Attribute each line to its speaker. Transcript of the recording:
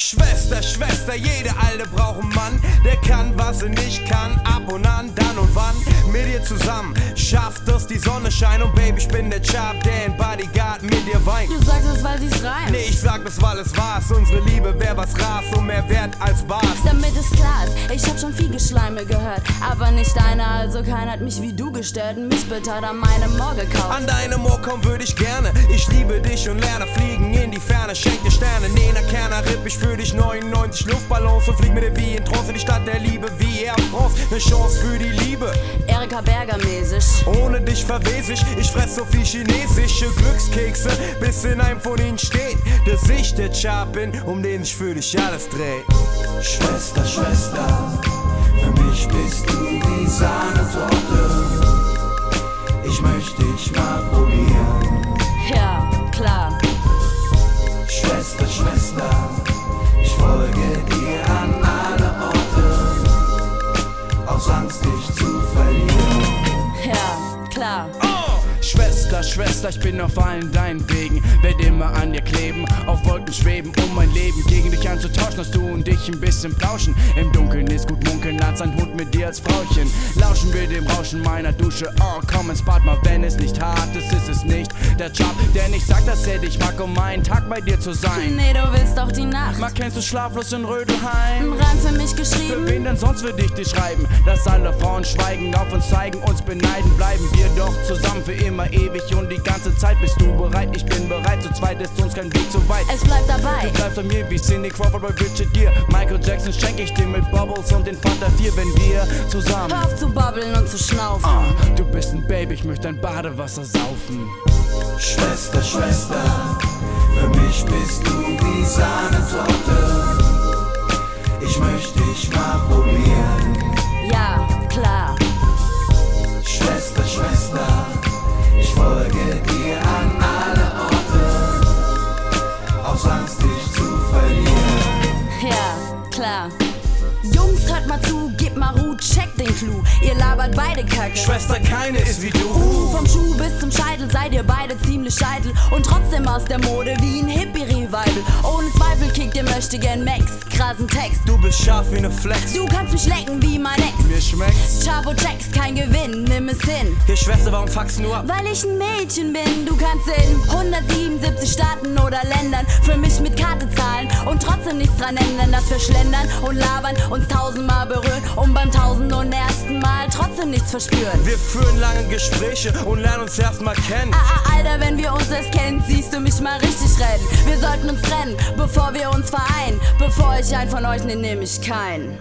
Speaker 1: Schwester, Schwester, jede Alte braucht einen Mann, der kann, was er nicht kann, ab und an, dann und wann, mit dir zusammen, schafft dass die Sonne scheint und Baby, ich bin der Chap, der in Bodyguard mit dir weint.
Speaker 2: Du sagst es, weil sie's reimt.
Speaker 1: Nee, ich sag das, weil es war's, unsere Liebe wär was Ras und mehr wert als Bars.
Speaker 2: Damit es klar ist, ich hab schon viel Geschleime gehört, aber nicht einer, also keiner hat mich wie du gestört. Mich bitte hat an meinem Moor gekauft.
Speaker 1: An deinem Ohr kommen würde ich gerne, ich liebe dich und lerne fliegen in die Ferne, schenk ich für dich 99 Luftballons und flieg mit dir wie in Trance in die Stadt der Liebe, wie Air France, ne Chance für die Liebe.
Speaker 2: Erika Berger mäßig.
Speaker 1: Ohne dich verwes ich, ich fress so viel chinesische Glückskekse, bis in einem von ihnen steht, dass ich der Chap bin, um den sich für dich alles dreht.
Speaker 3: Schwester, Schwester, für mich bist du wie Sahnetorte. Schwester, Schwester, ich
Speaker 4: bin auf allen deinen Wegen. Werd immer an dir kleben, auf Wolken schweben, um mein Leben gegen dich anzutauschen. Dass du und ich ein bisschen plauschen. Im Dunkeln ist gut munkeln als ein Hund mit dir als Frauchen. Lauschen wir dem Rauschen meiner Dusche. Oh, komm ins Bad mal, wenn es nicht hart ist, ist es nicht der Job. Der nicht sagt, dass er dich mag, um einen Tag bei dir zu sein.
Speaker 2: Nee, du willst doch die Nacht.
Speaker 4: Mal kennst du schlaflos in Rödelheim?
Speaker 2: Ein Reim für mich
Speaker 4: wen denn sonst würde ich dir schreiben? Dass alle Frauen schweigen, auf uns zeigen, uns beneiden. Bleiben wir doch zusammen für immer ewig und die ganze Zeit bist du bereit. Ich bin bereit, zu zweit ist uns kein Weg zu weit.
Speaker 2: Es bleibt dabei.
Speaker 4: Du bleibst bei mir wie Cindy Crawford bei Richard Gere. Michael Jackson schenk ich dir mit Bubbles und den Fanta 4, wenn wir zusammen.
Speaker 2: Hör auf zu babbeln und zu schnaufen.
Speaker 4: Ah, du bist ein Baby, ich möchte dein Badewasser saufen.
Speaker 3: Schwester, Schwester, für mich bist du wie Sahnetorte. Angst, dich zu verlieren.
Speaker 2: Ja, klar. Jungs, hört mal zu, gebt mal Ruhe, checkt den Clou. Ihr labert beide Kacke.
Speaker 1: Schwester, keine ist wie
Speaker 2: Uh,
Speaker 1: du.
Speaker 2: vom Schuh bis zum Scheitel seid ihr beide ziemlich scheitel und trotzdem aus der Mode wie ein Hippie-Revival. Ohne Zweifel kickt ihr möchte gern Max, krassen Text.
Speaker 1: Du bist scharf wie ne Flex.
Speaker 2: Du kannst mich lecken wie mein Ex.
Speaker 4: Mir schmeckt's.
Speaker 2: Chavo checks, kein Gewinn, nimm es hin.
Speaker 1: Hier, Schwester, warum fuckst du ab?
Speaker 2: Weil ich ein Mädchen bin, du kannst in 177 Staaten oder Ländern für mich mit Karte zahlen und trotzdem nichts dran ändern, dass wir schlendern und labern, uns tausendmal berühren und beim tausend und ersten Mal trotzdem nichts verspüren.
Speaker 1: Wir führen lange Gespräche und lernen uns erstmal kennen.
Speaker 2: Ah, ah, Alter, wenn wir uns erst kennen, siehst du mich mal richtig rennen. Wir sollten uns trennen, bevor wir uns vereinen. Bevor ich einen von euch nehme, nehm ich keinen.